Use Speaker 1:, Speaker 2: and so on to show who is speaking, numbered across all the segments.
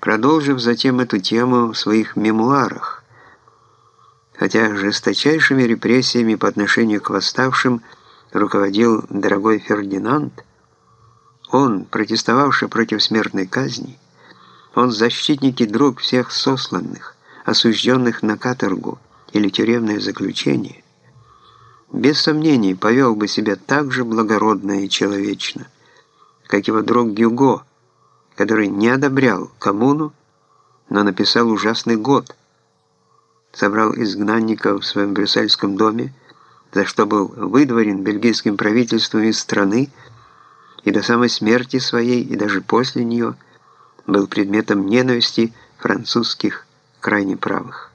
Speaker 1: продолжив затем эту тему в своих мемуарах, хотя жесточайшими репрессиями по отношению к восставшим руководил дорогой Фердинанд, он, протестовавший против смертной казни, он защитник и друг всех сосланных, осужденных на каторгу или тюремное заключение, без сомнений повел бы себя так же благородно и человечно, как его друг Гюго, который не одобрял коммуну, но написал ужасный год, собрал изгнанников в своем брюссельском доме, за что был выдворен бельгийским правительством из страны и до самой смерти своей, и даже после нее, был предметом ненависти французских крайне правых.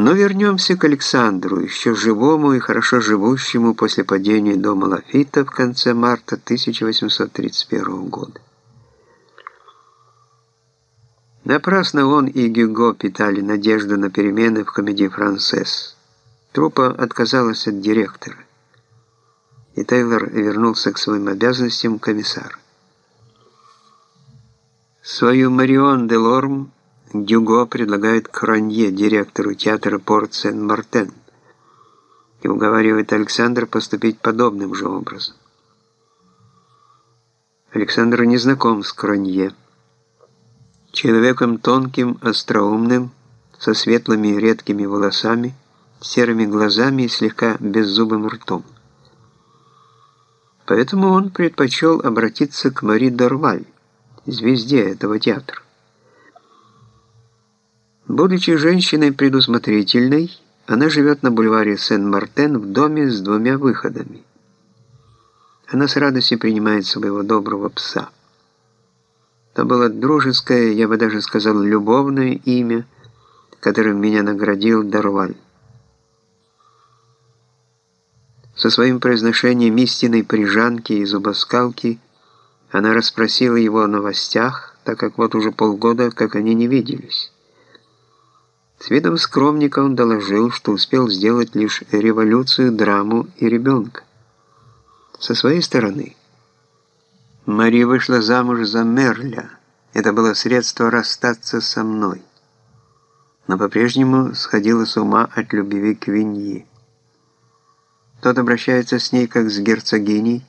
Speaker 1: Но вернемся к Александру, еще живому и хорошо живущему после падения дома Лафита в конце марта 1831 года. Напрасно он и Гюго питали надежду на перемены в комедии «Францесс». Труппа отказалась от директора, и Тейлор вернулся к своим обязанностям комиссара. Свою Марион де Лорм Дюго предлагает Кронье, директору театра Порт Сен-Мартен, и уговаривает Александра поступить подобным же образом. Александр не знаком с Кронье. Человеком тонким, остроумным, со светлыми редкими волосами, серыми глазами и слегка беззубым ртом. Поэтому он предпочел обратиться к Мари Дорваль, звезде этого театра. Будучи женщиной предусмотрительной, она живет на бульваре Сен-Мартен в доме с двумя выходами. Она с радостью принимает своего доброго пса. Это было дружеское, я бы даже сказал, любовное имя, которым меня наградил Дарваль. Со своим произношением истинной прижанки и зубоскалки она расспросила его о новостях, так как вот уже полгода, как они не виделись. С видом скромника он доложил, что успел сделать лишь революцию, драму и ребенка. Со своей стороны, Мари вышла замуж за Мерля. Это было средство расстаться со мной. Но по-прежнему сходила с ума от любви к Виньи. Тот обращается с ней как с герцогиней,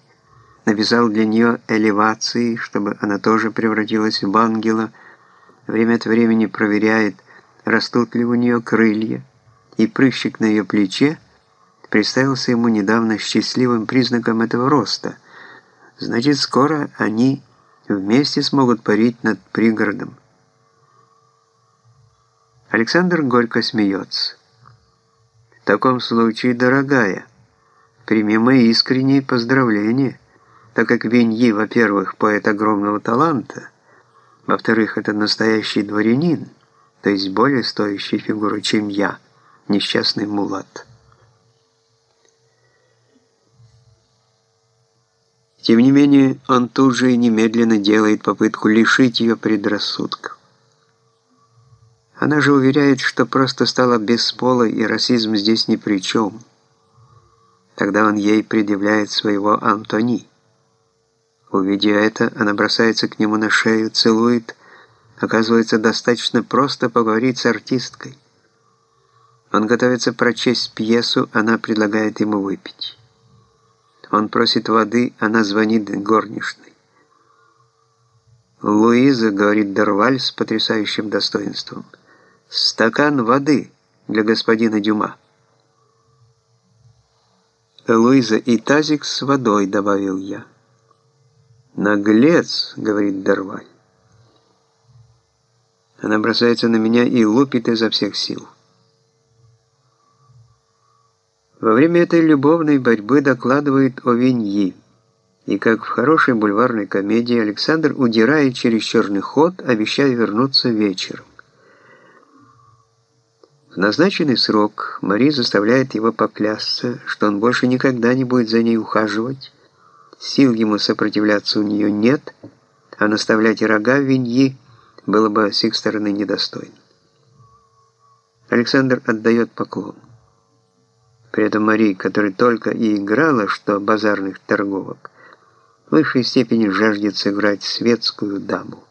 Speaker 1: навязал для нее элевации, чтобы она тоже превратилась в ангела, время от времени проверяет, растут ли у нее крылья, и прыщик на ее плече представился ему недавно счастливым признаком этого роста. Значит, скоро они вместе смогут парить над пригородом. Александр горько смеется. «В таком случае, дорогая, прими мои искренние поздравления, так как Виньи, во-первых, поэт огромного таланта, во-вторых, это настоящий дворянин» то есть более стоящей фигуры, чем я, несчастный мулат. Тем не менее, он тут же и немедленно делает попытку лишить ее предрассудков. Она же уверяет, что просто стала бесполой, и расизм здесь ни при чем. Тогда он ей предъявляет своего Антони. Увидев это, она бросается к нему на шею, целует, Оказывается, достаточно просто поговорить с артисткой. Он готовится прочесть пьесу, она предлагает ему выпить. Он просит воды, она звонит горничной. «Луиза», — говорит Дорваль с потрясающим достоинством, — «стакан воды для господина Дюма». «Луиза и тазик с водой», — добавил я. «Наглец», — говорит Дорваль. Она бросается на меня и лупит изо всех сил. Во время этой любовной борьбы докладывает о Виньи. И как в хорошей бульварной комедии Александр удирает через черный ход, обещая вернуться вечером. В назначенный срок Мари заставляет его поклясться, что он больше никогда не будет за ней ухаживать, сил ему сопротивляться у нее нет, а наставлять рога Виньи – было бы с их стороны недостойно. Александр отдает поклон. При этом Мария, которая только и играла, что базарных торговок, в высшей степени жаждет сыграть светскую даму.